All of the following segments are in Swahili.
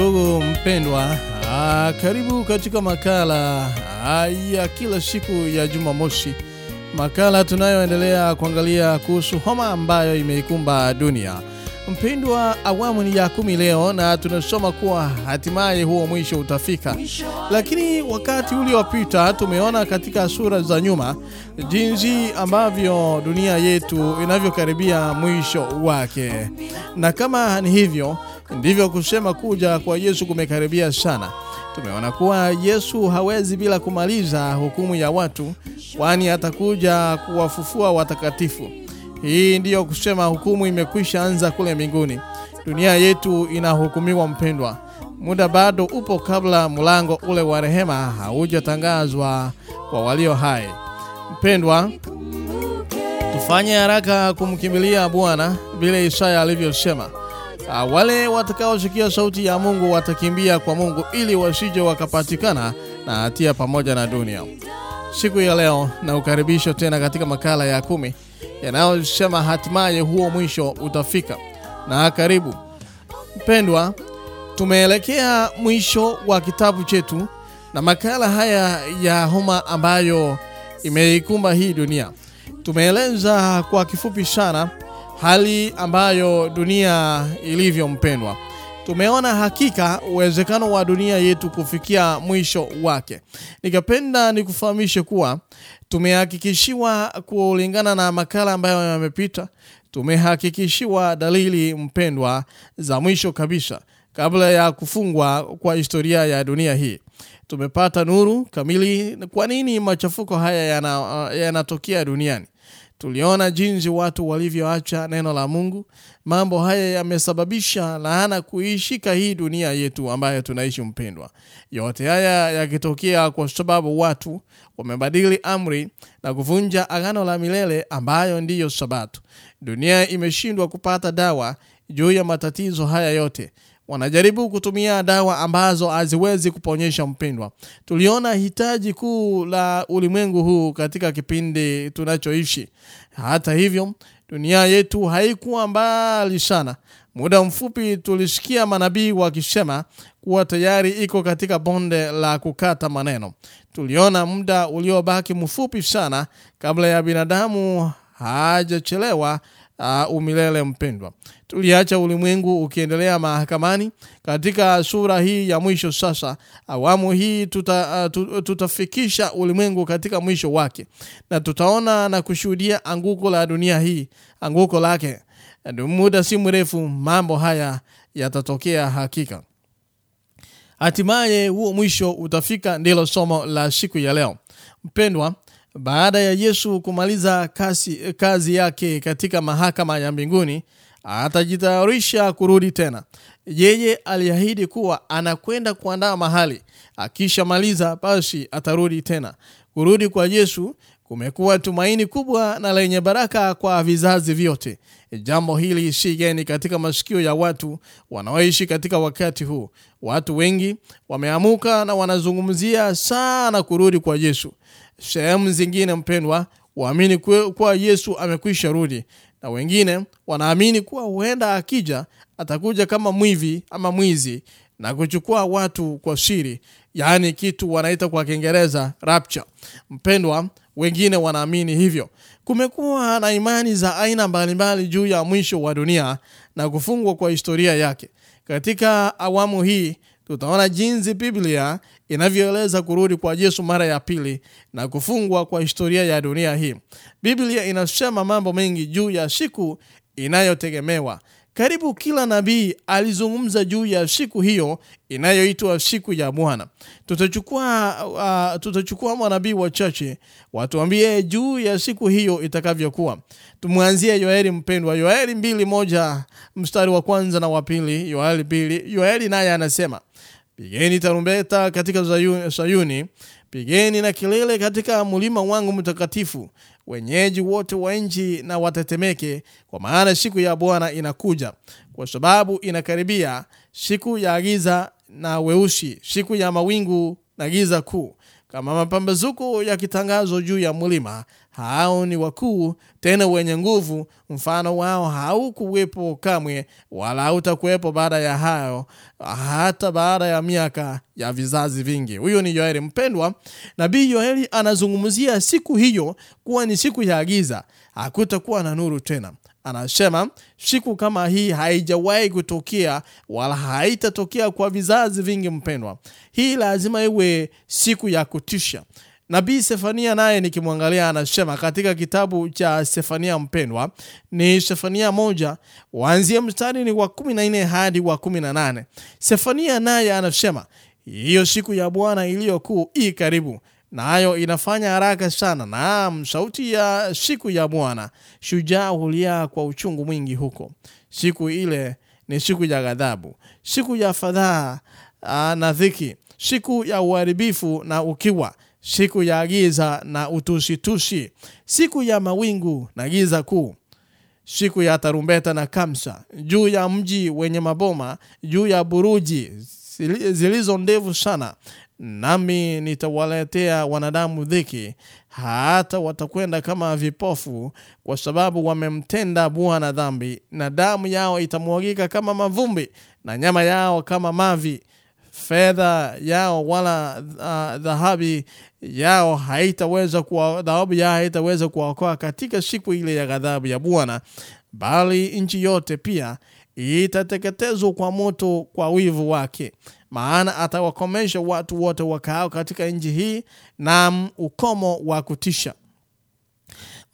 Ndugu mpendwa, Aa, karibu katika makala ah, ya kila siku ya Jumamosi, makala tunayoendelea kuangalia kuhusu homa ambayo imeikumba dunia. Mpendwa, awamu ni ya kumi leo na tunasoma kuwa hatimaye huo mwisho utafika, lakini wakati uliopita tumeona katika sura za nyuma jinsi ambavyo dunia yetu inavyokaribia mwisho wake, na kama ni hivyo ndivyo kusema kuja kwa Yesu kumekaribia sana. Tumeona kuwa Yesu hawezi bila kumaliza hukumu ya watu, kwani atakuja kuwafufua watakatifu. Hii ndiyo kusema hukumu imekwisha anza kule mbinguni. Dunia yetu inahukumiwa, mpendwa. Muda bado upo kabla mlango ule wa rehema haujatangazwa kwa walio hai. Mpendwa, tufanye haraka kumkimbilia Bwana vile Isaya alivyosema. Ah, wale watakaosikia sauti ya Mungu watakimbia kwa Mungu ili wasije wakapatikana na hatia pamoja na dunia. Siku ya leo na ukaribisho tena katika makala ya kumi yanayosema hatimaye huo mwisho utafika. Na karibu mpendwa, tumeelekea mwisho wa kitabu chetu na makala haya ya homa ambayo imeikumba hii dunia. Tumeeleza kwa kifupi sana hali ambayo dunia ilivyo mpendwa. Tumeona hakika uwezekano wa dunia yetu kufikia mwisho wake. Nikapenda nikufahamishe kuwa tumehakikishiwa kulingana na makala ambayo yamepita, tumehakikishiwa dalili mpendwa za mwisho kabisa kabla ya kufungwa kwa historia ya dunia hii. Tumepata nuru kamili. Kwa nini machafuko haya yanatokea yana duniani? Tuliona jinsi watu walivyoacha neno la Mungu. Mambo haya yamesababisha laana kuishika hii dunia yetu ambayo tunaishi mpendwa. Yote haya yakitokea kwa sababu watu wamebadili amri na kuvunja agano la milele ambayo ndiyo Sabato. Dunia imeshindwa kupata dawa juu ya matatizo haya yote. Wanajaribu kutumia dawa ambazo haziwezi kuponyesha mpendwa. Tuliona hitaji kuu la ulimwengu huu katika kipindi tunachoishi. Hata hivyo, dunia yetu haikuwa mbali sana. Muda mfupi tulisikia manabii wakisema kuwa tayari iko katika bonde la kukata maneno. Tuliona muda uliobaki mfupi sana kabla ya binadamu hajachelewa uh, umilele mpendwa. Tuliacha ulimwengu ukiendelea mahakamani. Katika sura hii ya mwisho sasa, awamu hii tuta, uh, tutafikisha ulimwengu katika mwisho wake, na tutaona na kushuhudia anguko la dunia hii, anguko lake. Muda si mrefu mambo haya yatatokea hakika. Hatimaye huo mwisho utafika, ndilo somo la siku ya leo mpendwa. Baada ya Yesu kumaliza kazi, kazi yake katika mahakama ya mbinguni, atajitayarisha kurudi tena. Yeye aliahidi kuwa anakwenda kuandaa mahali, akishamaliza basi atarudi tena. Kurudi kwa Yesu kumekuwa tumaini kubwa na lenye baraka kwa vizazi vyote. Jambo hili si geni katika masikio ya watu wanaoishi katika wakati huu. Watu wengi wameamuka na wanazungumzia sana kurudi kwa Yesu. Sehemu zingine mpendwa, waamini kuwa Yesu amekwisha rudi, na wengine wanaamini kuwa huenda akija atakuja kama mwivi ama mwizi na kuchukua watu kwa siri, yaani kitu wanaita kwa Kiingereza rapture. Mpendwa, wengine wanaamini hivyo. Kumekuwa na imani za aina mbalimbali juu ya mwisho wa dunia na kufungwa kwa historia yake. Katika awamu hii tutaona jinsi Biblia inavyoeleza kurudi kwa Yesu mara ya pili na kufungwa kwa historia ya dunia hii. Biblia inasema mambo mengi juu ya siku inayotegemewa. Karibu kila nabii alizungumza juu ya siku hiyo inayoitwa siku ya Bwana. Tutachukua uh, tutachukua manabii wachache watuambie juu ya siku hiyo itakavyokuwa. Tumwanzie Yoeli mpendwa, Yoeli mbili moja mstari wa kwanza na wa pili. Yoeli mbili, Yoeli naye anasema Pigeni tarumbeta katika Sayuni, pigeni na kilele katika mlima wangu mtakatifu. Wenyeji wote wa nchi na watetemeke, kwa maana siku ya Bwana inakuja, kwa sababu inakaribia, siku ya giza na weusi, siku ya mawingu na giza kuu, kama mapambazuko yakitangazwa juu ya mlima. Hao ni wakuu tena wenye nguvu, mfano wao haukuwepo kamwe, wala hautakuwepo baada ya hayo, hata baada ya miaka ya vizazi vingi. Huyo ni Yoeli mpendwa. Nabii Yoeli anazungumzia siku hiyo kuwa ni siku ya giza, hakutakuwa na nuru tena. Anasema siku kama hii haijawahi kutokea wala haitatokea kwa vizazi vingi. Mpendwa, hii lazima iwe siku ya kutisha. Nabii Sefania naye nikimwangalia, anasema katika kitabu cha Sefania mpendwa, ni Sefania moja waanzie mstari ni wa kumi na nne hadi wa kumi na nane. Sefania naye anasema hiyo siku ya Bwana iliyokuu i karibu nayo na inafanya haraka sana. Naam, sauti ya siku ya Bwana, shujaa hulia kwa uchungu mwingi huko. Siku ile ni siku ya ghadhabu, siku ya fadhaa na dhiki, siku ya uharibifu na ukiwa, siku ya giza na utushitushi, siku ya mawingu na giza kuu, siku ya tarumbeta na kamsa, juu ya mji wenye maboma, juu ya buruji zilizo ndefu sana nami nitawaletea wanadamu dhiki, hata watakwenda kama vipofu, kwa sababu wamemtenda Bwana dhambi, na damu yao itamwagika kama mavumbi, na nyama yao kama mavi. Fedha yao wala uh, dhahabu yao haitaweza kuwa dhahabu yao haitaweza kuwaokoa katika siku ile ya ghadhabu ya Bwana, bali nchi yote pia itateketezwa kwa moto kwa wivu wake maana atawakomesha watu wote wakao katika nchi hii na ukomo wa kutisha.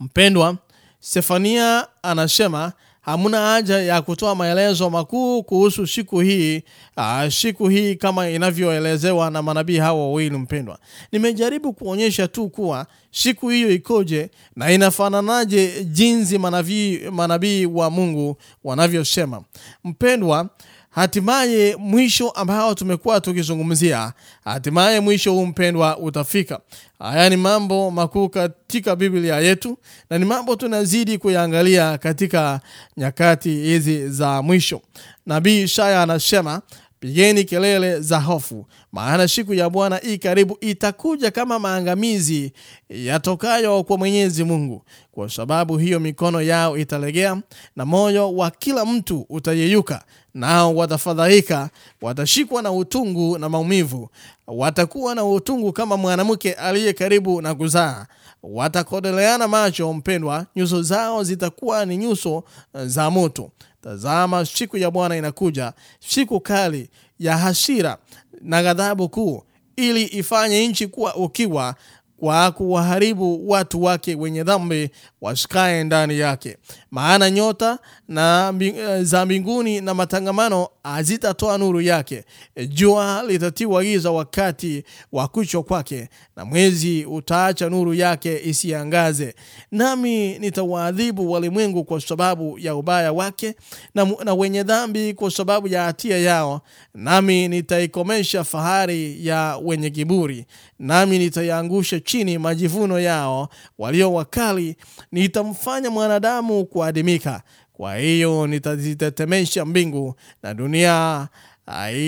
Mpendwa, Sefania anasema hamuna haja ya kutoa maelezo makuu kuhusu siku hii aa, siku hii kama inavyoelezewa na manabii hawa wawili. Mpendwa, nimejaribu kuonyesha tu kuwa siku hiyo ikoje na inafananaje jinsi manabii manabii wa Mungu wanavyosema. Mpendwa, hatimaye mwisho ambao tumekuwa tukizungumzia, hatimaye mwisho huu mpendwa utafika. Haya ni mambo makuu katika Biblia yetu na ni mambo tunazidi kuyaangalia katika nyakati hizi za mwisho. Nabii shaya anasema Pigeni kelele za hofu, maana siku ya Bwana i karibu, itakuja kama maangamizi yatokayo kwa Mwenyezi Mungu. Kwa sababu hiyo mikono yao italegea na moyo wa kila mtu utayeyuka, nao watafadhaika, watashikwa na utungu na maumivu, watakuwa na utungu kama mwanamke aliye karibu na kuzaa. Watakodeleana macho, mpendwa, nyuso zao zitakuwa ni nyuso za moto. Tazama, siku ya Bwana inakuja, siku kali ya hasira na ghadhabu kuu, ili ifanye nchi kuwa ukiwa, kwa kuwaharibu watu wake wenye dhambi wasikae ndani yake. Maana nyota na za mbinguni na matangamano azitatoa nuru yake. Jua litatiwa giza wakati wa kuchwa kwake, na mwezi utaacha nuru yake isiangaze. Nami nitawaadhibu walimwengu kwa sababu ya ubaya wake, na, na wenye dhambi kwa sababu ya hatia yao. Nami nitaikomesha fahari ya wenye kiburi, nami nitaiangusha chini majivuno yao walio wakali nitamfanya mwanadamu kuadimika. Kwa hiyo nitazitetemesha mbingu na dunia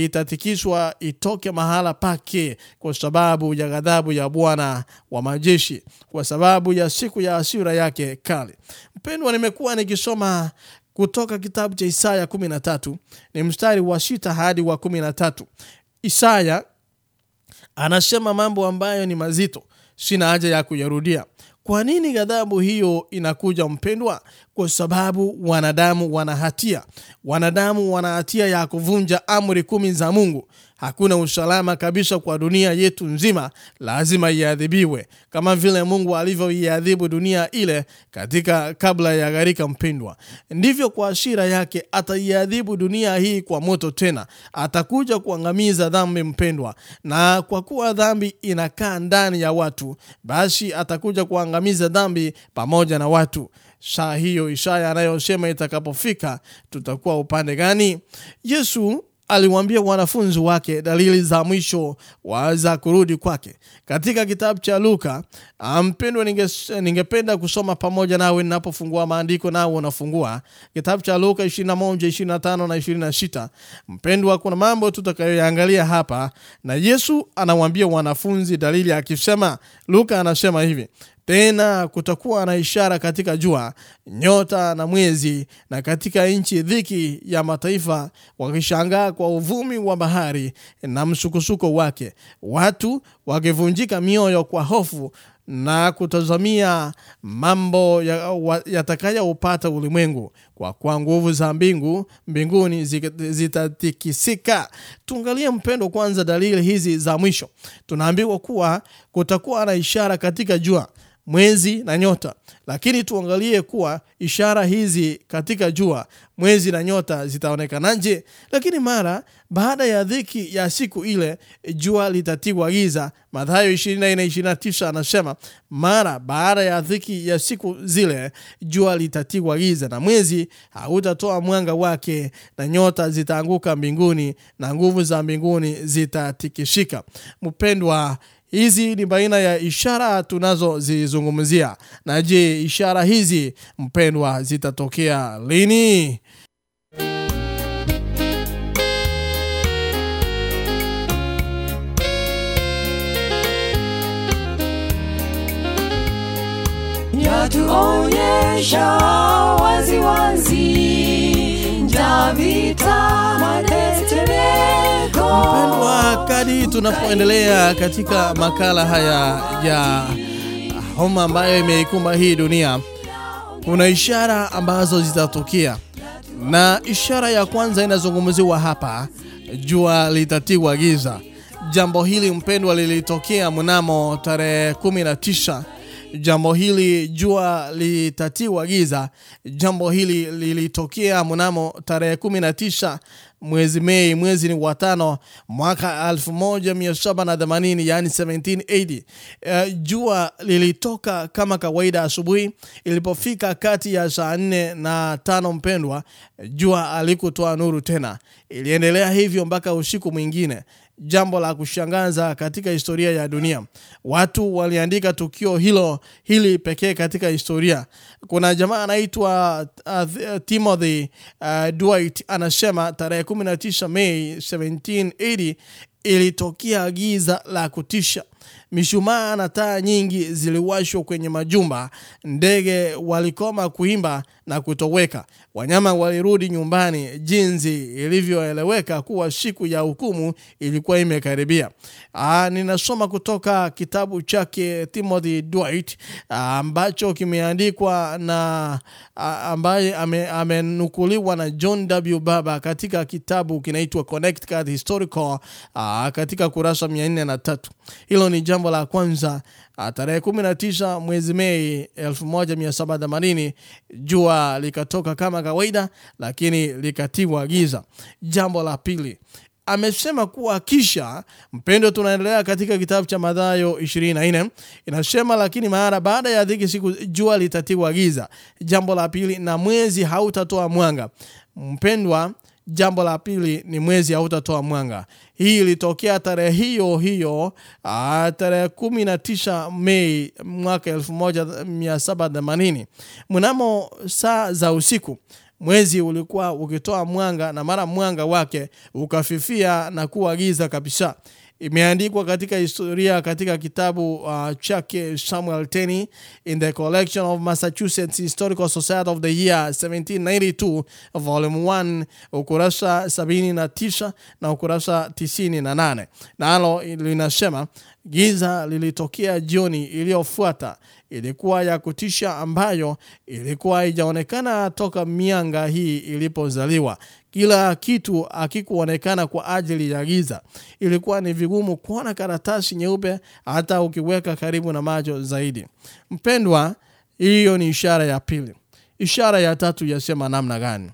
itatikiswa itoke mahala pake, kwa sababu ya ghadhabu ya Bwana wa majeshi, kwa sababu ya siku ya asira yake kali. Mpendwa, nimekuwa nikisoma kutoka kitabu cha Isaya 13 ni mstari wa sita hadi wa 13. Isaya anasema mambo ambayo ni mazito, sina haja ya kuyarudia. Kwa nini ghadhabu hiyo inakuja mpendwa? Kwa sababu wanadamu wana hatia. Wanadamu wana hatia ya kuvunja amri kumi za Mungu. Hakuna usalama kabisa kwa dunia yetu nzima, lazima iadhibiwe kama vile Mungu alivyoiadhibu dunia ile katika kabla ya gharika. Mpendwa, ndivyo kwa ashira yake ataiadhibu dunia hii kwa moto, tena atakuja kuangamiza dhambi mpendwa. Na kwa kuwa dhambi inakaa ndani ya watu, basi atakuja kuangamiza dhambi pamoja na watu. Saa hiyo Isaya anayosema itakapofika, tutakuwa upande gani? Yesu aliwaambia wanafunzi wake dalili za mwisho waza kurudi kwake. Katika kitabu cha Luka, mpendwa, ninge, ningependa kusoma pamoja nawe ninapofungua maandiko, nao unafungua kitabu cha Luka 21, 25 na 26. Mpendwa, kuna mambo tutakayoyaangalia hapa, na Yesu anawambia wanafunzi dalili akisema, Luka anasema hivi tena kutakuwa na ishara katika jua, nyota na mwezi, na katika nchi dhiki ya mataifa, wakishangaa kwa uvumi wa bahari na msukosuko wake, watu wakivunjika mioyo kwa hofu na kutazamia mambo yatakayoupata ya ulimwengu, kwa kuwa nguvu za mbingu mbinguni zitatikisika. Tuangalie mpendo, kwanza dalili hizi za mwisho. Tunaambiwa kuwa kutakuwa na ishara katika jua mwezi na nyota, lakini tuangalie kuwa ishara hizi katika jua, mwezi na nyota zitaonekanaje? Lakini mara baada ya dhiki ya siku ile jua litatiwa giza. Mathayo 24:29 anasema mara baada ya dhiki ya siku zile jua litatiwa giza, na mwezi hautatoa mwanga wake, na nyota zitaanguka mbinguni, na nguvu za mbinguni zitatikishika. Mpendwa, hizi ni baina ya ishara tunazozizungumzia. Na je, ishara hizi mpendwa, zitatokea lini? Yatuonyesha waziwazi njaa, vita, matetemeko. Mpendwa, kadi tunapoendelea katika makala haya ya homa ambayo imeikumba hii dunia, kuna ishara ambazo zitatokea, na ishara ya kwanza inazungumziwa hapa, jua litatiwa giza. Jambo hili mpendwa, lilitokea mnamo tarehe 19 Jambo hili jua litatiwa giza. Jambo hili lilitokea mnamo tarehe 19 mwezi Mei, mwezi ni watano mwaka 1780 yani 1780. Uh, jua lilitoka kama kawaida asubuhi. Ilipofika kati ya saa nne na tano, mpendwa, jua alikutoa nuru tena. Iliendelea hivyo mpaka usiku mwingine. Jambo la kushangaza katika historia ya dunia. Watu waliandika tukio hilo hili pekee katika historia. Kuna jamaa anaitwa uh, Timothy uh, Dwight anasema tarehe 19 Mei 1780 ilitokea giza la kutisha. Mishumaa na taa nyingi ziliwashwa kwenye majumba. Ndege walikoma kuimba na kutoweka. Wanyama walirudi nyumbani, jinsi ilivyoeleweka kuwa siku ya hukumu ilikuwa imekaribia. Aa, ninasoma kutoka kitabu chake Timothy Dwight ambacho kimeandikwa na ambaye amenukuliwa ame na John W. Baba katika kitabu kinaitwa Connecticut Historical katika kurasa 403. Hilo ni jambo la kwanza. Tarehe 19 mwezi Mei 1780 jua likatoka kama kawaida, lakini likatiwa giza. Jambo la pili amesema kuwa kisha, mpendo, tunaendelea katika kitabu cha Mathayo 24 inasema, lakini mara baada ya dhiki siku jua litatiwa giza. Jambo la pili, na mwezi hautatoa mwanga. Mpendwa, jambo la pili ni mwezi hautatoa mwanga. Hii ilitokea tarehe hiyo hiyo tarehe 19 Mei mwaka 1780 mnamo saa za usiku mwezi ulikuwa ukitoa mwanga na mara mwanga wake ukafifia na kuwa giza kabisa. Imeandikwa katika historia katika kitabu uh, chake Samuel Tenney in the collection of Massachusetts Historical Society of the year 1792 volume 1 ukurasa 79 na ukurasa 98, nalo linasema giza lilitokea jioni iliyofuata ilikuwa ya kutisha, ambayo ilikuwa haijaonekana toka mianga hii ilipozaliwa. Kila kitu akikuonekana kwa ajili ya giza. Ilikuwa ni vigumu kuona karatasi nyeupe hata ukiweka karibu na macho zaidi. Mpendwa, hiyo ni ishara ya pili. Ishara ya tatu yasema namna gani?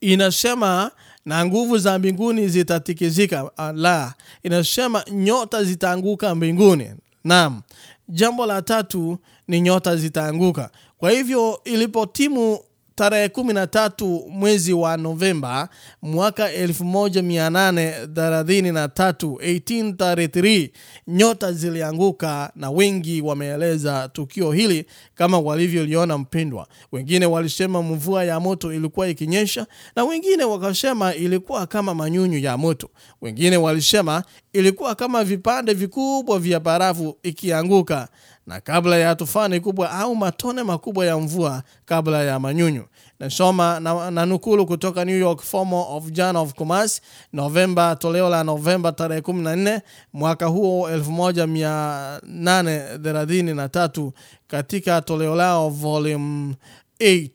Inasema na nguvu za mbinguni zitatikizika. La, inasema nyota zitaanguka mbinguni. Naam, jambo la tatu ni nyota zitaanguka. Kwa hivyo ilipotimu tarehe 13 mwezi wa Novemba mwaka 1833 1833 nyota zilianguka, na wengi wameeleza tukio hili kama walivyoliona mpendwa. Wengine walisema mvua ya moto ilikuwa ikinyesha, na wengine wakasema ilikuwa kama manyunyu ya moto. Wengine walisema ilikuwa kama vipande vikubwa vya barafu ikianguka na kabla ya tufani kubwa au matone makubwa ya mvua kabla ya manyunyu. Nasoma na, na nukulu kutoka New York Formal of Journal of Commerce Novemba, toleo la Novemba tarehe 14 mwaka huo 1833 katika toleo lao volume 8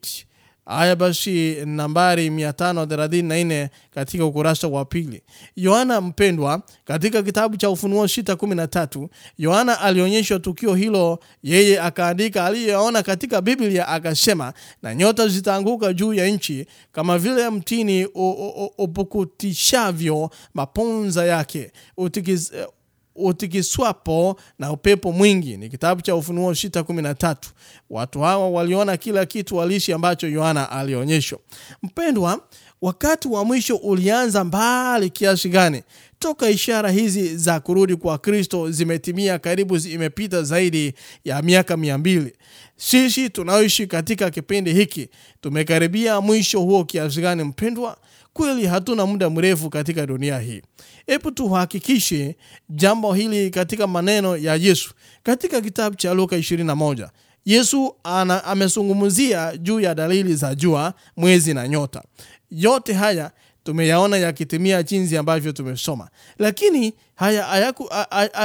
Haya basi, nambari 534 katika ukurasa wa pili. Yohana mpendwa, katika kitabu cha Ufunuo 6:13 Yohana alionyeshwa tukio hilo, yeye akaandika aliyoona katika Biblia, akasema, na nyota zitaanguka juu ya nchi kama vile mtini upukutishavyo maponza yake utikiz, utikiswapo na upepo mwingi. Ni kitabu cha Ufunuo 6:13. Watu hawa waliona kila kitu walishi ambacho Yohana alionyeshwa. Mpendwa, wakati wa mwisho ulianza mbali kiasi gani? Toka ishara hizi za kurudi kwa Kristo zimetimia, karibu imepita zaidi ya miaka mia mbili. Sisi tunaoishi katika kipindi hiki tumekaribia mwisho huo kiasi gani mpendwa? Kweli hatuna muda mrefu katika dunia hii. Hebu tuhakikishe jambo hili katika maneno ya Yesu katika kitabu cha Luka 21. Yesu ana, amezungumzia juu ya dalili za jua, mwezi na nyota. Yote haya tumeyaona yakitimia jinsi ambavyo tumesoma, lakini haya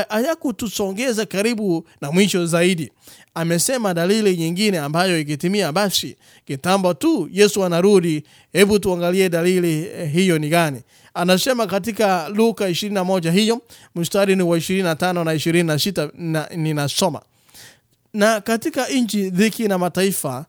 hayakutusongeza karibu na mwisho zaidi. Amesema dalili nyingine ambayo ikitimia, basi kitambo tu Yesu anarudi. Hebu tuangalie dalili hiyo ni gani? Anasema katika Luka 21 hiyo mstari ni wa 25 na 26, na ninasoma na katika nchi dhiki na mataifa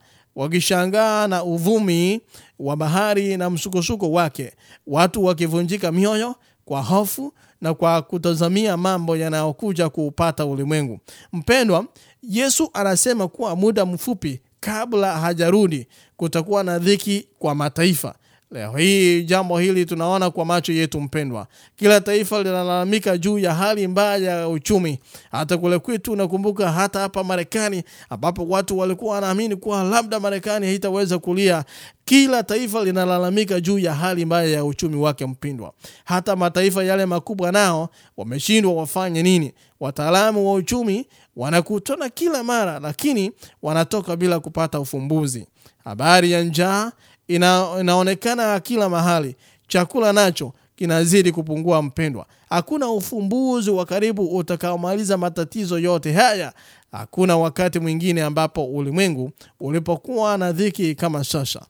wakishangaa na uvumi wa bahari na msukosuko wake, watu wakivunjika mioyo kwa hofu na kwa kutazamia mambo yanayokuja kuupata ulimwengu. Mpendwa, Yesu anasema kuwa muda mfupi kabla hajarudi kutakuwa na dhiki kwa mataifa. Leo hii jambo hili tunaona kwa macho yetu mpendwa. Kila taifa linalalamika juu ya hali mbaya ya uchumi. Hata kule kwetu nakumbuka, hata hapa Marekani ambapo watu walikuwa wanaamini kuwa labda Marekani haitaweza kulia. Kila taifa linalalamika juu ya hali mbaya ya uchumi wake mpendwa. Hata mataifa yale makubwa nao wameshindwa wafanye nini. Wataalamu wa uchumi wanakutana kila mara, lakini wanatoka bila kupata ufumbuzi. Habari ya njaa ina, inaonekana kila mahali. Chakula nacho kinazidi kupungua mpendwa. Hakuna ufumbuzi wa karibu utakaomaliza matatizo yote haya. Hakuna wakati mwingine ambapo ulimwengu ulipokuwa na dhiki kama sasa.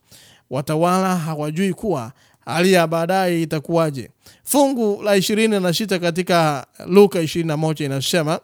Watawala hawajui kuwa hali ya baadaye itakuwaje. Fungu la ishirini na sita katika Luka 21 inasema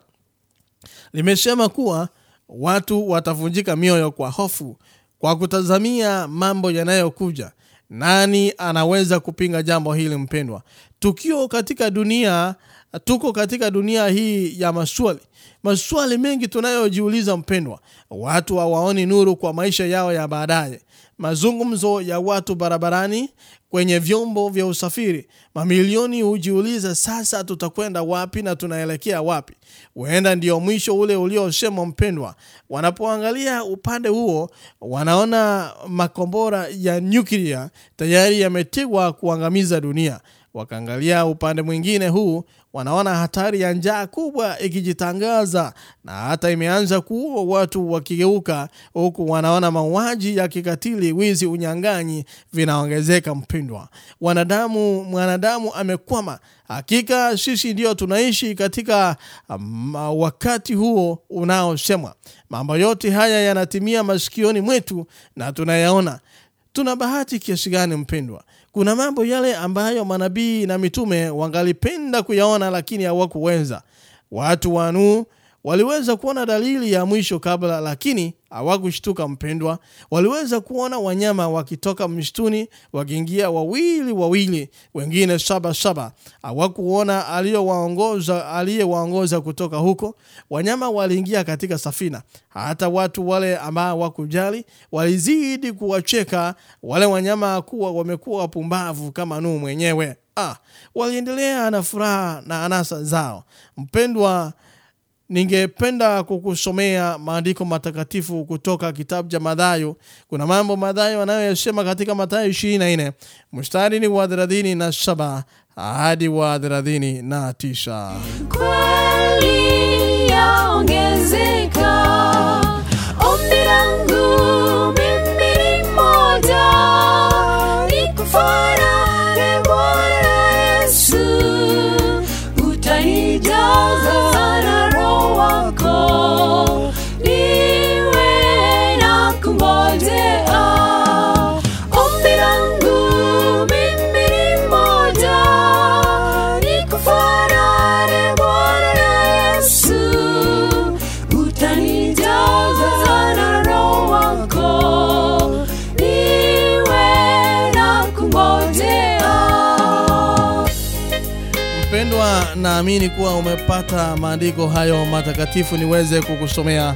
limesema kuwa watu watavunjika mioyo kwa hofu kwa kutazamia mambo yanayokuja. Nani anaweza kupinga jambo hili mpendwa? Tukio katika dunia, tuko katika dunia hii ya maswali, maswali mengi tunayojiuliza mpendwa. Watu hawaoni nuru kwa maisha yao ya baadaye. Mazungumzo ya watu barabarani, kwenye vyombo vya usafiri, mamilioni hujiuliza sasa tutakwenda wapi na tunaelekea wapi? Huenda ndio mwisho ule uliosemwa mpendwa. Wanapoangalia upande huo, wanaona makombora ya nyuklia tayari yametegwa kuangamiza dunia. Wakaangalia upande mwingine huu, wanaona hatari ya njaa kubwa ikijitangaza na hata imeanza kuua watu wakigeuka, huku wanaona mauaji ya kikatili, wizi, unyang'anyi vinaongezeka. Mpindwa wanadamu mwanadamu amekwama. Hakika sisi ndio tunaishi katika um, wakati huo unaosemwa. Mambo yote haya yanatimia masikioni mwetu na tunayaona. Tuna bahati kiasi gani mpendwa? Kuna mambo yale ambayo manabii na mitume wangalipenda kuyaona, lakini hawakuweza. Watu wanu Nuhu waliweza kuona dalili ya mwisho kabla, lakini hawakushtuka mpendwa. Waliweza kuona wanyama wakitoka mshtuni wakiingia wawili wawili, wengine saba saba. Hawakuona aliyowaongoza aliyewaongoza kutoka huko. Wanyama waliingia katika safina. Hata watu wale ambao wakujali walizidi kuwacheka wale wanyama kuwa wamekuwa wapumbavu kama Nuhu mwenyewe. Ah, waliendelea na furaha na anasa zao. Mpendwa, ningependa kukusomea maandiko matakatifu kutoka kitabu cha Mathayo. Kuna mambo Mathayo anayoyasema katika Mathayo 24 mstari ni wa 37 hadi wa 39. kweli yaongezeka. Naamini kuwa umepata maandiko hayo matakatifu niweze kukusomea.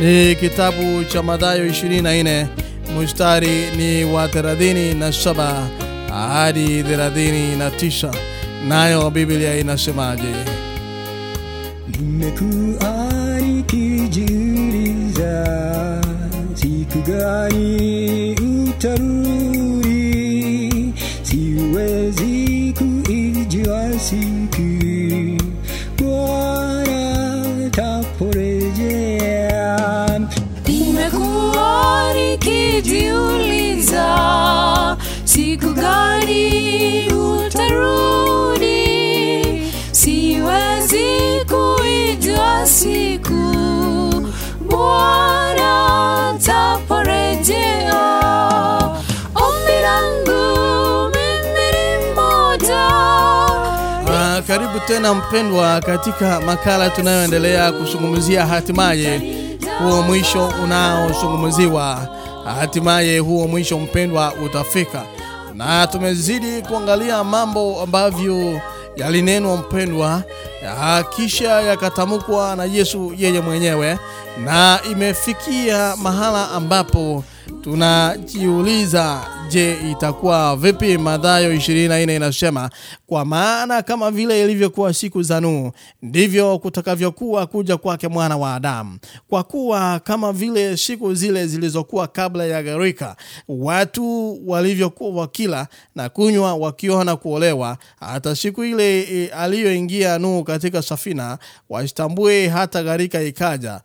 Ni kitabu cha Mathayo 24 mstari ni wa 37 hadi 39, nayo Biblia inasemaje? nimekuwa nikijiuliza siku gani utarudi, siwezi kuijua siku siku Bwana taporejea. Ombi langu mimi ni moja, Ah, karibu tena mpendwa, katika makala tunayoendelea kuzungumzia hatimaye huo mwisho unaozungumziwa. Hatimaye huo mwisho mpendwa utafika, na tumezidi kuangalia mambo ambavyo yalinenwa mpendwa, ya kisha yakatamkwa na Yesu yeye mwenyewe, na imefikia mahala ambapo tunajiuliza je, itakuwa vipi? madhayo 24 inasema, kwa maana kama vile ilivyokuwa siku za Nuhu, ndivyo kutakavyokuwa kuja kwake mwana wa Adamu. Kwa kuwa kama vile siku zile zilizokuwa kabla ya gharika, watu walivyokuwa wakila na kunywa, wakiona kuolewa, hata siku ile e, aliyoingia Nuhu katika safina, wasitambue hata gharika ikaja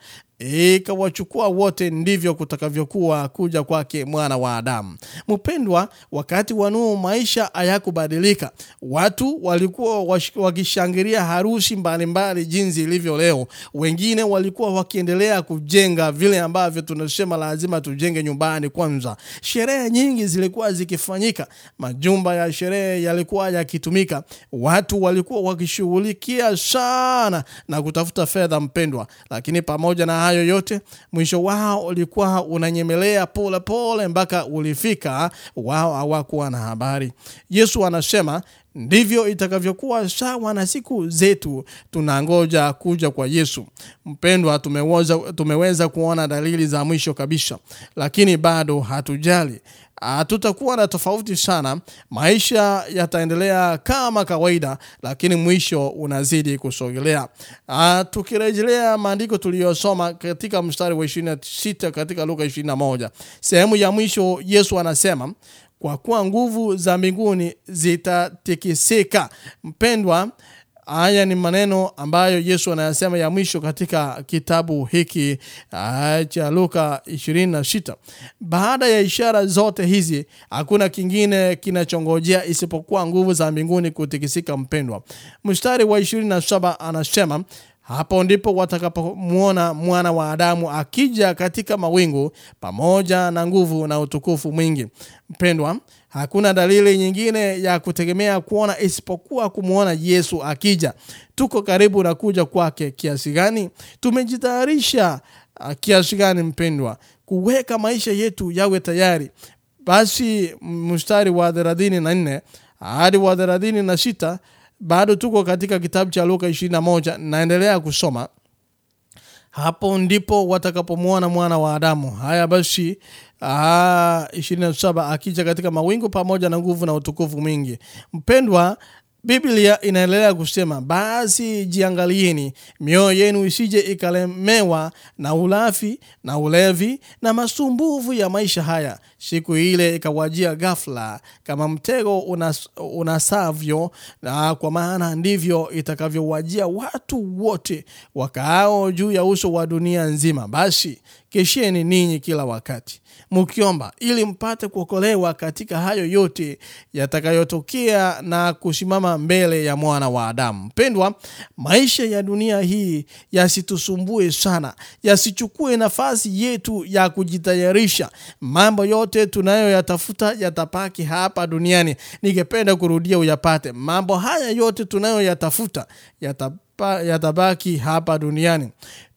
ikawachukua wote, ndivyo kutakavyokuwa kuja kwake mwana wa Adamu. Mpendwa, wakati wa Nuhu maisha hayakubadilika. Watu walikuwa wakishangilia harusi mbalimbali jinsi ilivyo leo. Wengine walikuwa wakiendelea kujenga vile ambavyo tunasema lazima tujenge nyumbani kwanza. Sherehe nyingi zilikuwa zikifanyika, majumba ya sherehe yalikuwa yakitumika. Watu walikuwa wakishughulikia sana na kutafuta fedha, mpendwa, lakini pamoja na hayo yote, mwisho wao ulikuwa unanyemelea pole pole mpaka ulifika, wao hawakuwa na habari. Yesu anasema ndivyo itakavyokuwa sawa na siku zetu, tunangoja kuja kwa Yesu. Mpendwa, tumeweza, tumeweza kuona dalili za mwisho kabisa, lakini bado hatujali hatutakuwa na tofauti sana. Maisha yataendelea kama kawaida, lakini mwisho unazidi kusogelea. Ah, Tukirejelea maandiko tuliyosoma katika mstari wa 26 katika Luka 21, sehemu ya mwisho, Yesu anasema kwa kuwa nguvu za mbinguni zitatikisika. Mpendwa, haya ni maneno ambayo Yesu anayasema ya mwisho katika kitabu hiki ah, cha Luka 26. Baada ya ishara zote hizi, hakuna kingine kinachongojea isipokuwa nguvu za mbinguni kutikisika. Mpendwa, mstari wa 27 anasema hapo ndipo watakapomwona mwana wa Adamu akija katika mawingu pamoja na nguvu na utukufu mwingi. Mpendwa, hakuna dalili nyingine ya kutegemea kuona isipokuwa kumwona Yesu akija. Tuko karibu na kuja kwake kiasi gani? Tumejitayarisha uh, kiasi gani mpendwa, kuweka maisha yetu yawe tayari? Basi mstari wa thelathini na nne hadi wa thelathini na sita bado tuko katika kitabu cha Luka 21 naendelea kusoma hapo ndipo watakapomwona mwana wa Adamu. Haya basi, aa, 27 akija katika mawingu pamoja na nguvu na utukufu mwingi. Mpendwa, Biblia inaendelea kusema, basi jiangalieni mioyo yenu isije ikalemewa na ulafi na ulevi na masumbuvu ya maisha haya, siku ile ikawajia ghafla kama mtego unas, unasavyo, na kwa maana ndivyo itakavyowajia watu wote wakaao juu ya uso wa dunia nzima. Basi kesheni ninyi kila wakati mkiomba, ili mpate kuokolewa katika hayo yote yatakayotokea na kusimama mbele ya mwana wa Adamu. Mpendwa, maisha ya dunia hii yasitusumbue sana, yasichukue nafasi yetu ya kujitayarisha. Mambo yote tunayoyatafuta yatapaki hapa duniani. Ningependa kurudia uyapate. Mambo haya yote tunayoyatafuta yatapaki hapa duniani.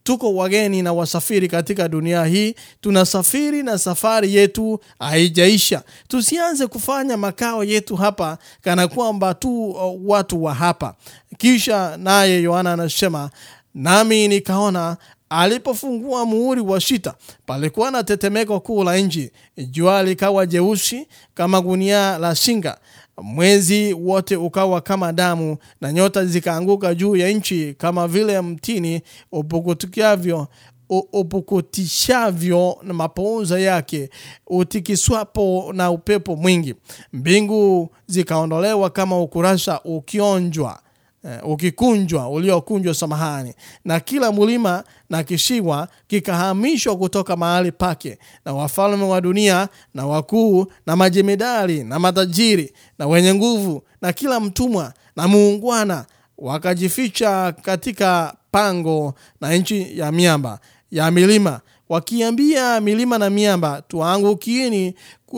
Tuko wageni na wasafiri katika dunia hii, tunasafiri na safari yetu haijaisha. Tusianze kufanya makao yetu hapa kana kwamba tu uh, watu wa hapa. Kisha naye Yohana anasema, nami nikaona alipofungua muhuri wa shita palikuwa na tetemeko kuu la nchi, jua likawa jeusi kama gunia la singa mwezi wote ukawa kama damu na nyota zikaanguka juu ya nchi kama vile mtini upukutukiavyo upukutishavyo na mapouza yake utikiswapo na upepo mwingi. Mbingu zikaondolewa kama ukurasa ukionjwa Uh, ukikunjwa uliokunjwa samahani, na kila mlima na kishiwa kikahamishwa kutoka mahali pake, na wafalme wa dunia na wakuu na majemedari na matajiri na wenye nguvu na kila mtumwa na muungwana wakajificha katika pango na nchi ya miamba ya milima, wakiambia milima na miamba tuangukieni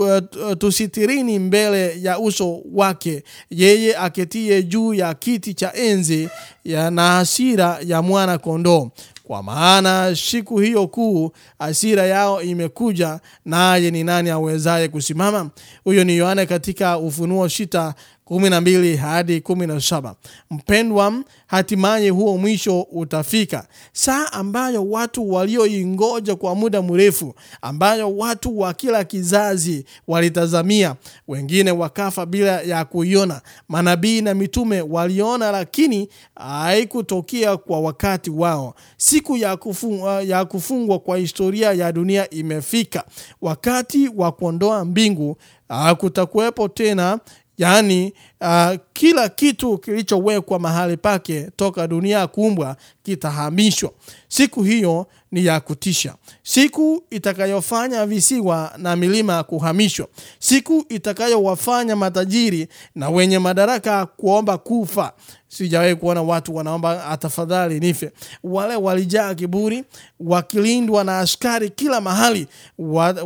eh, eh, tusitirini mbele ya uso wake. Yeye aketie juu ya kiti cha enzi ya na hasira ya mwana kondoo kwa maana siku hiyo kuu hasira yao imekuja naye ni nani awezaye kusimama? Huyo ni yohana katika ufunuo shita 12 hadi 17. Mpendwa, hatimaye huo mwisho utafika, saa ambayo watu walioingoja kwa muda mrefu, ambayo watu wa kila kizazi walitazamia. Wengine wakafa bila ya kuiona. Manabii na mitume waliona, lakini haikutokea kwa wakati wao. Siku ya kufungwa, ya kufungwa kwa historia ya dunia imefika. Wakati wa kuondoa mbingu hakutakuwepo tena Yaani uh, kila kitu kilichowekwa mahali pake toka dunia kuumbwa kitahamishwa. Siku hiyo ni ya kutisha, siku itakayofanya visiwa na milima kuhamishwa, siku itakayowafanya matajiri na wenye madaraka kuomba kufa. Sijawahi kuona watu wanaomba atafadhali nife. Wale walijaa kiburi, wakilindwa na askari kila mahali,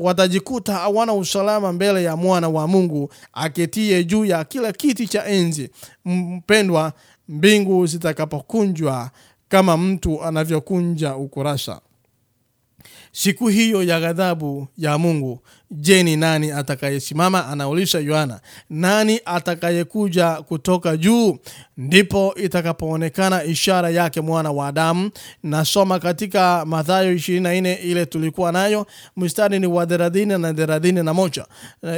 watajikuta hawana usalama mbele ya mwana wa Mungu aketie juu ya kila kiti cha enzi. Mpendwa, mbingu zitakapokunjwa kama mtu anavyokunja ukurasa siku hiyo ya ghadhabu ya Mungu, jeni nani atakayesimama? Anaulisha Yohana, nani atakayekuja kutoka juu? Ndipo itakapoonekana ishara yake mwana wa Adamu. Nasoma katika Mathayo 24 ile tulikuwa nayo, mstari ni wa thelathini na thelathini na moja.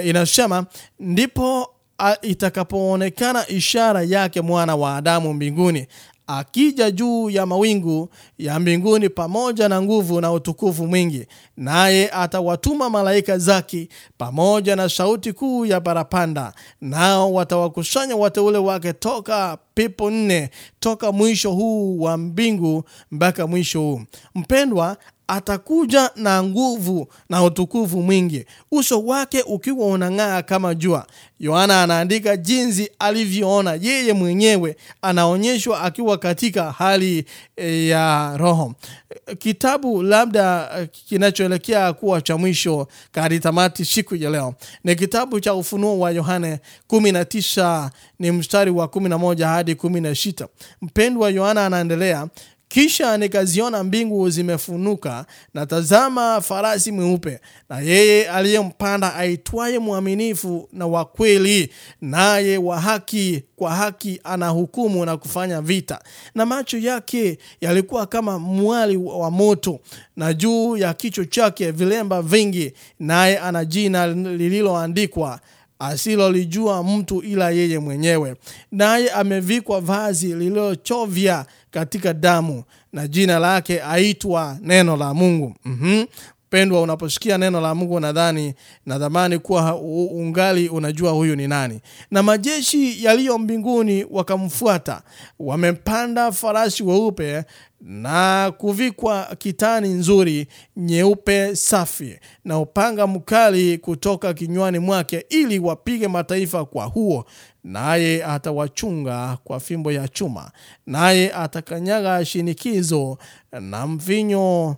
Inasema ndipo itakapoonekana ishara yake mwana wa Adamu mbinguni akija juu ya mawingu ya mbinguni pamoja na nguvu na utukufu mwingi, naye atawatuma malaika zake pamoja na sauti kuu ya parapanda, nao watawakusanya wateule wake toka pepo nne, toka mwisho huu wa mbingu mpaka mwisho huu. Mpendwa, atakuja na nguvu na utukufu mwingi, uso wake ukiwa unang'aa kama jua. Yohana anaandika jinsi alivyoona yeye mwenyewe, anaonyeshwa akiwa katika hali eh, ya roho. Kitabu labda eh, kinachoelekea kuwa cha mwisho kaditamati siku ya leo ni kitabu cha Ufunuo wa Yohane 19 ni mstari wa 11 hadi 16. Mpendwa, Yohana anaendelea kisha nikaziona mbingu zimefunuka, na tazama farasi mweupe, na yeye aliyempanda aitwaye mwaminifu na wa kweli, naye wa haki kwa haki anahukumu na kufanya vita. Na macho yake yalikuwa kama mwali wa moto, na juu ya kichwa chake vilemba vingi, naye ana jina lililoandikwa asilolijua mtu ila yeye mwenyewe. Naye amevikwa vazi lililochovya katika damu, na jina lake aitwa Neno la Mungu. mm Pendwa, unaposikia neno la Mungu nadhani nadhamani kuwa ungali unajua huyu ni nani. Na majeshi yaliyo mbinguni wakamfuata, wamepanda farasi weupe na kuvikwa kitani nzuri nyeupe safi, na upanga mkali kutoka kinywani mwake, ili wapige mataifa kwa huo. Naye atawachunga kwa fimbo ya chuma, naye atakanyaga shinikizo na mvinyo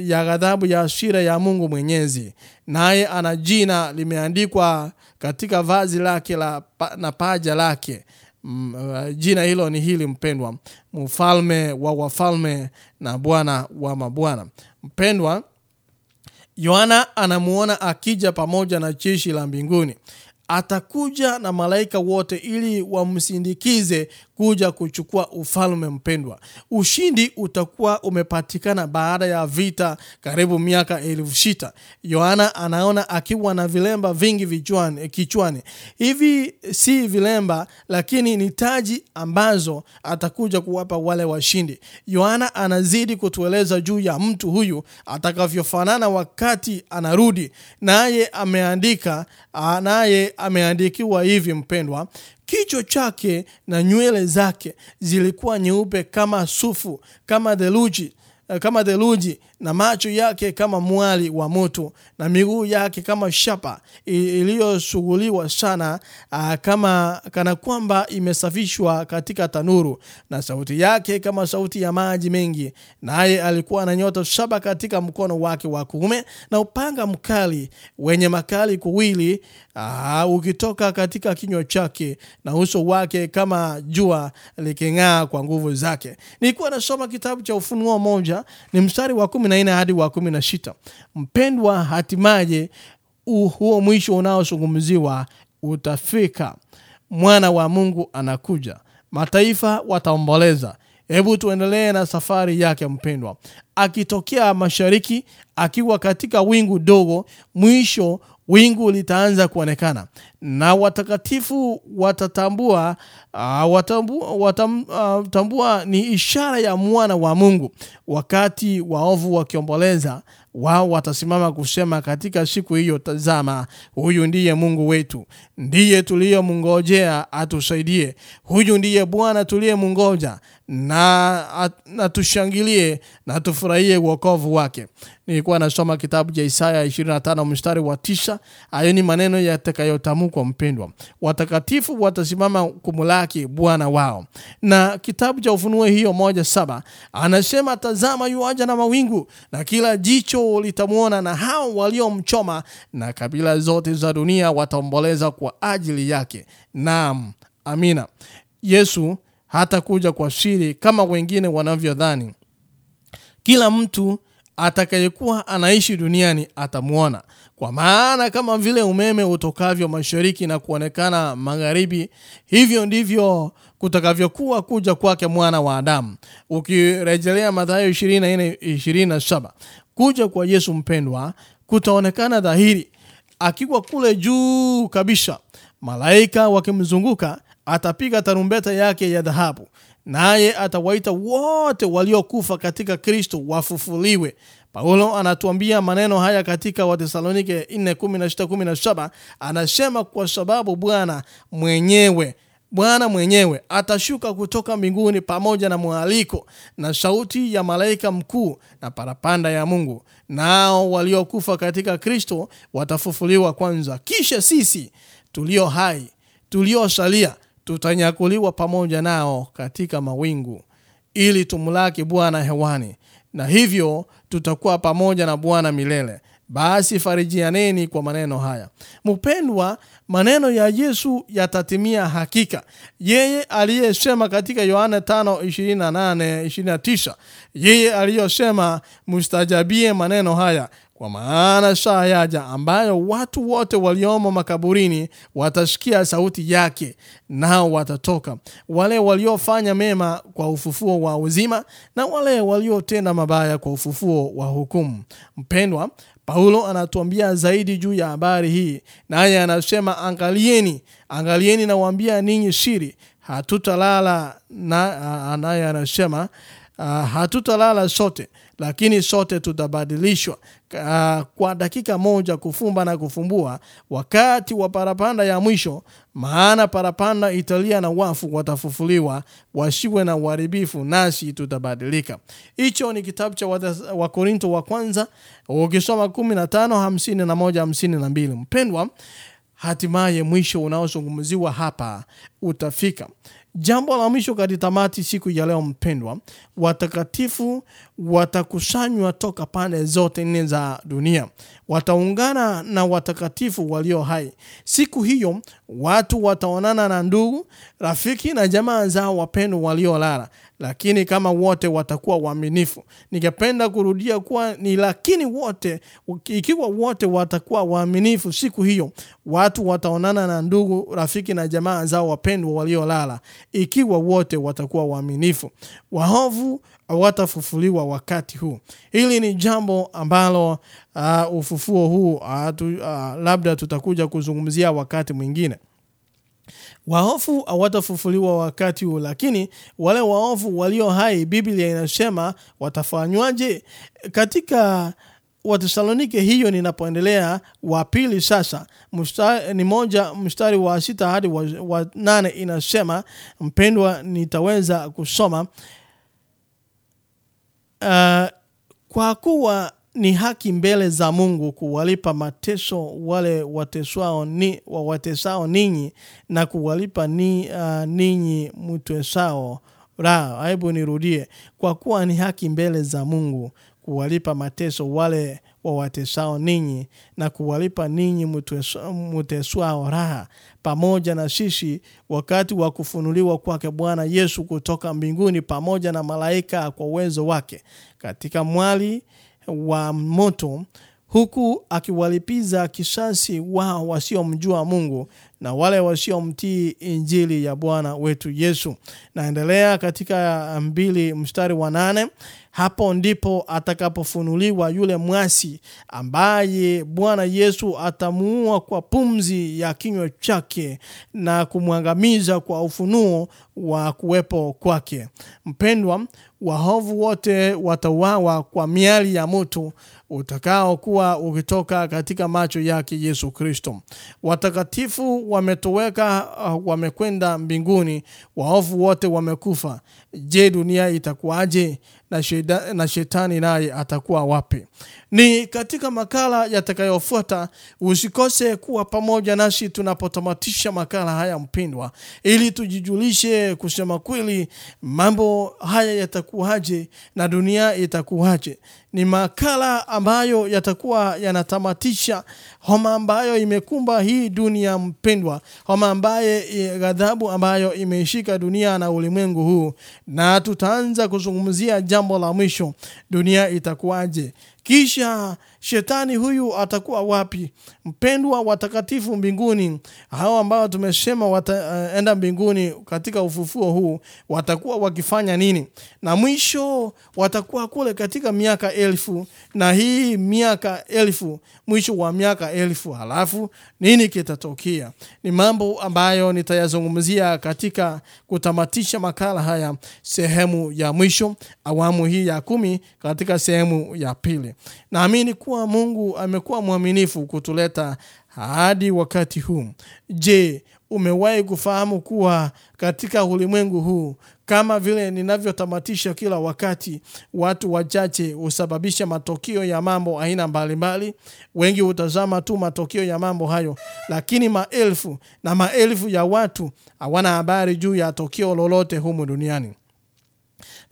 ya ghadhabu ya ashira ya Mungu Mwenyezi. Naye ana jina limeandikwa katika vazi lake la, na paja lake. Mm, uh, jina hilo ni hili mpendwa, mfalme wa wafalme na bwana wa mabwana. Mpendwa, Yohana anamuona akija pamoja na chishi la mbinguni. Atakuja na malaika wote ili wamsindikize kuja kuchukua ufalme. Mpendwa, ushindi utakuwa umepatikana baada ya vita karibu miaka elfu sita. Yohana anaona akiwa na vilemba vingi vichwani, kichwani. Hivi si vilemba, lakini ni taji ambazo atakuja kuwapa wale washindi. Yohana anazidi kutueleza juu ya mtu huyu atakavyofanana wakati anarudi, naye ameandika naye ameandikiwa hivi mpendwa kichwa chake na nywele zake zilikuwa nyeupe kama sufu kama theluji eh, kama theluji na macho yake kama mwali wa moto na miguu yake kama shapa iliyosuguliwa sana a, kama kana kwamba imesafishwa katika tanuru na sauti yake kama sauti ya maji mengi. Naye alikuwa na nyota saba katika mkono wake wa kuume na upanga mkali wenye makali kuwili aa, ukitoka katika kinywa chake na uso wake kama jua liking'aa kwa nguvu zake. Nilikuwa nasoma kitabu cha ufunuo moja ni mstari wa kumi na nne hadi wa kumi na sita. Mpendwa hatimaye huo mwisho unaozungumziwa utafika. Mwana wa mungu anakuja. Mataifa wataomboleza. Hebu tuendelee na safari yake mpendwa. Akitokea mashariki akiwa katika wingu dogo mwisho wingu litaanza kuonekana. Na watakatifu watatambua uh, watambua, watam, uh, ni ishara ya mwana wa mungu. Wakati waovu wakiomboleza wao watasimama kusema katika siku hiyo tazama huyu ndiye mungu wetu. Ndiye tuliyemngojea atusaidie. Huyu ndiye bwana tuliyemngoja na, na tushangilie na tufurahie uokovu wake. Nilikuwa nasoma kitabu cha isaya 25 mstari wa tisa. Hayo ni maneno yatakayotamkwa mpendwa. Watakatifu watasimama kumulaki bwana wao. Na kitabu cha ufunuo hiyo moja saba anasema tazama yuaja na mawingu na kila jicho litamwona na hao waliomchoma na kabila zote za dunia wataomboleza kwa ajili yake. Naam amina. Yesu hatakuja kwa siri kama wengine wanavyodhani. Kila mtu atakayekuwa anaishi duniani atamwona. Kwa maana kama vile umeme utokavyo mashariki na kuonekana magharibi hivyo ndivyo kutakavyokuwa kuja kwake mwana wa adamu. Ukirejelea mathayo 24 27 kuja kwa yesu mpendwa kutaonekana dhahiri. Akiwa kule juu kabisa malaika wakimzunguka atapiga tarumbeta yake ya dhahabu naye atawaita wote waliokufa katika kristo wafufuliwe. Paulo anatuambia maneno haya katika watesalonike 4:16-17 anasema kwa sababu bwana mwenyewe bwana mwenyewe atashuka kutoka mbinguni pamoja na mwaliko na sauti ya malaika mkuu na parapanda ya mungu. Nao waliokufa katika kristo watafufuliwa kwanza. Kisha sisi tulio hai tuliosalia tutanyakuliwa pamoja nao katika mawingu ili tumlaki bwana hewani. Na hivyo tutakuwa pamoja na bwana milele. Basi farijianeni kwa maneno haya. Mpendwa maneno ya yesu yatatimia hakika. Yeye aliyesema katika yohana 5:28-29 yeye aliyosema mustajabie maneno haya kwa maana saa yaja ambayo watu wote waliomo makaburini watashikia sauti yake nao watatoka. Wale waliofanya mema kwa ufufuo wa uzima na wale waliotenda mabaya kwa ufufuo wa hukumu. Mpendwa paulo anatuambia zaidi juu ya habari hii naye anasema angalieni angalieni nawaambia ninyi siri. Hatutalala na naye anasema uh, hatutalala sote lakini sote tutabadilishwa uh, kwa dakika moja kufumba na kufumbua wakati wa parapanda ya mwisho maana parapanda italia na wafu watafufuliwa washiwe na uharibifu nasi tutabadilika. Hicho ni kitabu cha wakorinto wa kwanza ukisoma 15 51 52 mpendwa hatimaye mwisho unaozungumziwa hapa utafika jambo la mwisho kaditamati siku ya leo mpendwa watakatifu watakusanywa toka pande zote nne za dunia. Wataungana na watakatifu walio hai. Siku hiyo watu wataonana na ndugu rafiki na jamaa zao wapendwa waliolala lakini kama wote watakuwa waaminifu ningependa kurudia kuwa ni lakini wote ikiwa wote watakuwa waaminifu siku hiyo watu wataonana na ndugu rafiki na jamaa zao wapendwa waliolala ikiwa wote watakuwa waaminifu. Wahovu watafufuliwa wakati huu. Hili ni jambo ambalo uh, ufufuo huu uh, tu, uh, labda tutakuja kuzungumzia wakati mwingine waofu hawatafufuliwa wakati huu lakini wale waofu walio hai biblia inasema watafanywaje? Katika watesalonike hiyo ninapoendelea wa pili sasa mstari, ni moja mstari wa sita hadi wa, wa nane inasema mpendwa nitaweza kusoma. Uh, kwa kuwa ni haki mbele za mungu kuwalipa mateso wale wateswao ni, wawatesao ninyi na kuwalipa ni, uh, ninyi mtesao raha. Hebu nirudie. Kwa kuwa ni haki mbele za mungu kuwalipa mateso wale wawatesao ninyi na kuwalipa ninyi mteswao raha. Pamoja na sisi wakati wa kufunuliwa kwake bwana yesu kutoka mbinguni pamoja na malaika kwa uwezo wake. Katika mwali wa moto huku akiwalipiza kisasi wao wasiomjua mungu na wale wasiomtii injili ya bwana wetu yesu. Naendelea katika mbili mstari wa nane. Hapo ndipo atakapofunuliwa yule mwasi ambaye bwana yesu atamuua kwa pumzi ya kinywa chake na kumwangamiza kwa ufunuo wa kuwepo kwake. Mpendwa wahovu wote watawawa kwa miali ya moto utakaokuwa ukitoka katika macho yake yesu kristo. Watakatifu wametoweka uh, wamekwenda mbinguni waovu wote wamekufa. Je dunia itakuwaje? Na, na shetani naye atakuwa wapi ni katika makala yatakayofuata usikose kuwa pamoja nasi tunapotamatisha makala haya mpindwa ili tujijulishe kusema kweli mambo haya yatakuwaje na dunia itakuwaje. Ni makala ambayo yatakuwa yanatamatisha homa ambayo imekumba hii dunia mpendwa homa ambaye ghadhabu ambayo imeshika dunia na ulimwengu huu. Na tutaanza kuzungumzia jambo la mwisho dunia itakuwaje kisha shetani huyu atakuwa wapi? Mpendwa watakatifu mbinguni hao ambao tumesema wataenda uh, mbinguni katika ufufuo huu watakuwa wakifanya nini? Na mwisho watakuwa kule katika miaka elfu na hii miaka elfu mwisho wa miaka elfu. Halafu nini kitatokea? Ni mambo ambayo nitayazungumzia katika kutamatisha makala haya sehemu ya mwisho awamu hii ya kumi katika sehemu ya pili. Naamini kuwa mungu amekuwa mwaminifu kutuleta hadi wakati huu je umewahi kufahamu kuwa katika ulimwengu huu kama vile ninavyotamatisha kila wakati, watu wachache husababisha matokeo ya mambo aina mbalimbali. Wengi hutazama tu matokeo ya mambo hayo, lakini maelfu na maelfu ya watu hawana habari juu ya tokeo lolote humu duniani.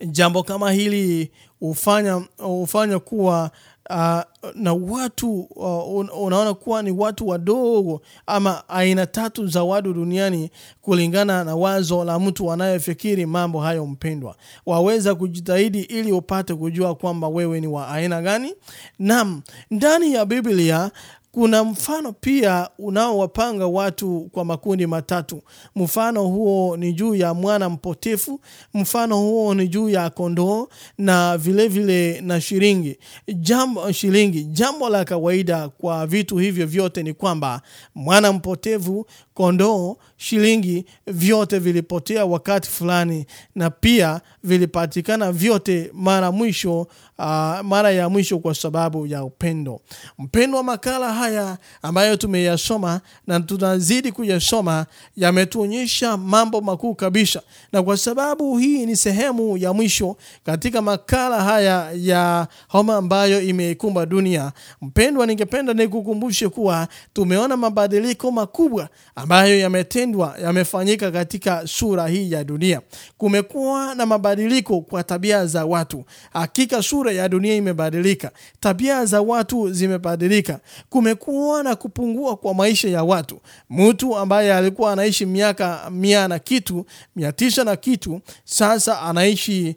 Jambo kama hili hufanya hufanya kuwa uh, na watu uh, unaona kuwa ni watu wadogo ama aina tatu za watu duniani kulingana na wazo la mtu anayefikiri mambo hayo. Mpendwa, waweza kujitahidi ili upate kujua kwamba wewe ni wa aina gani. nam ndani ya Biblia kuna mfano pia unaowapanga watu kwa makundi matatu. Mfano huo ni juu ya mwana mpotefu, mfano huo ni juu ya kondoo na vilevile vile na shilingi. Jambo shilingi, jambo la kawaida kwa vitu hivyo vyote ni kwamba mwana mpotevu, kondoo, shilingi vyote vilipotea wakati fulani na pia vilipatikana vyote mara mwisho uh, mara ya mwisho kwa sababu ya upendo. Mpendo wa makala haya ambayo tumeyasoma na tunazidi kuyasoma yametuonyesha mambo makuu kabisa, na kwa sababu hii ni sehemu ya mwisho katika makala haya ya homa ambayo imeikumba dunia, mpendwa, ningependa nikukumbushe kuwa tumeona mabadiliko makubwa ambayo yametendwa yamefanyika katika sura hii ya dunia. Kumekuwa na mabadiliko kwa tabia za watu. Hakika sura ya dunia imebadilika, tabia za watu zimebadilika. Kumekuwa na kupungua kwa maisha ya watu. Mtu ambaye alikuwa anaishi miaka mia na kitu mia tisa na kitu sasa anaishi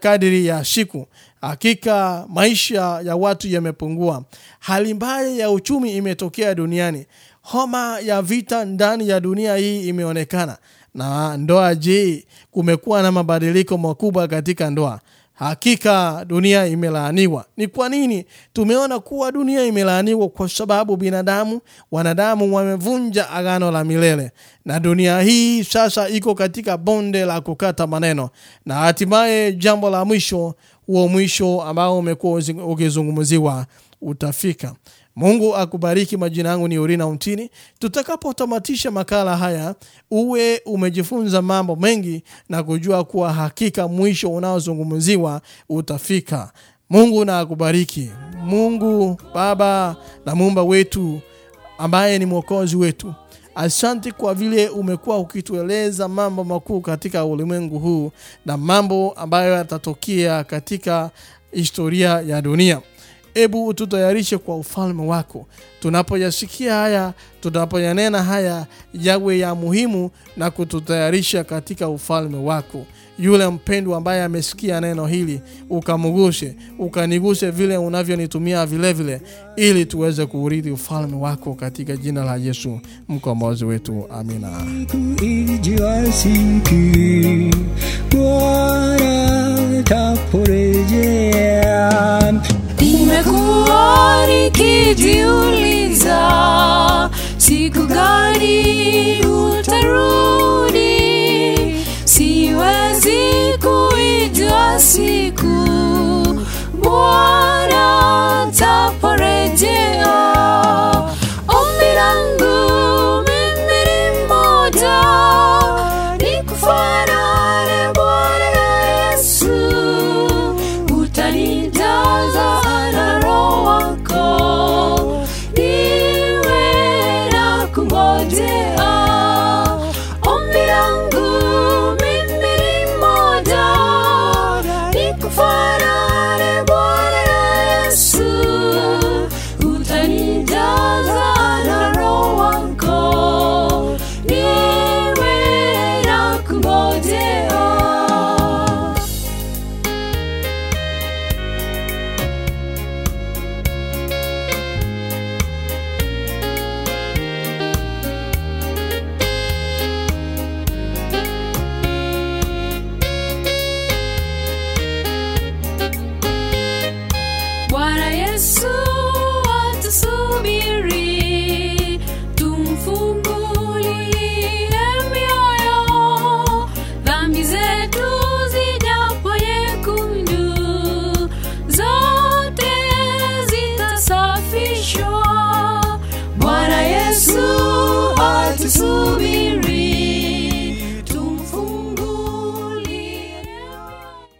kadiri ya siku. Hakika maisha ya watu yamepungua. Hali mbaya ya uchumi imetokea duniani. Homa ya vita ndani ya dunia hii imeonekana. Na ndoa, je, kumekuwa na mabadiliko makubwa katika ndoa? Hakika dunia imelaaniwa. Ni kwa nini tumeona kuwa dunia imelaaniwa? Kwa sababu binadamu, wanadamu wamevunja agano la milele, na dunia hii sasa iko katika bonde la kukata maneno, na hatimaye jambo la mwisho, huo mwisho ambao umekuwa ukizungumziwa utafika. Mungu akubariki. Majina yangu ni Urina Untini. Tutakapotamatisha makala haya, uwe umejifunza mambo mengi na kujua kuwa hakika mwisho unaozungumziwa utafika. Mungu na akubariki. Mungu Baba na muumba wetu ambaye ni mwokozi wetu, asante kwa vile umekuwa ukitueleza mambo makuu katika ulimwengu huu na mambo ambayo yatatokea katika historia ya dunia. Ebu ututayarishe kwa ufalme wako. Tunapoyasikia haya, tunapoyanena haya, yawe ya muhimu na kututayarisha katika ufalme wako. Yule mpendwa ambaye amesikia neno hili, ukamguse, ukaniguse vile unavyonitumia vilevile, vile, ili tuweze kuurithi ufalme wako katika jina la Yesu mkombozi wetu, amina. Bwana Nimekuwa nikijiuliza siku gani utarudi, siwezi kuijua siku. Bwana taporejea.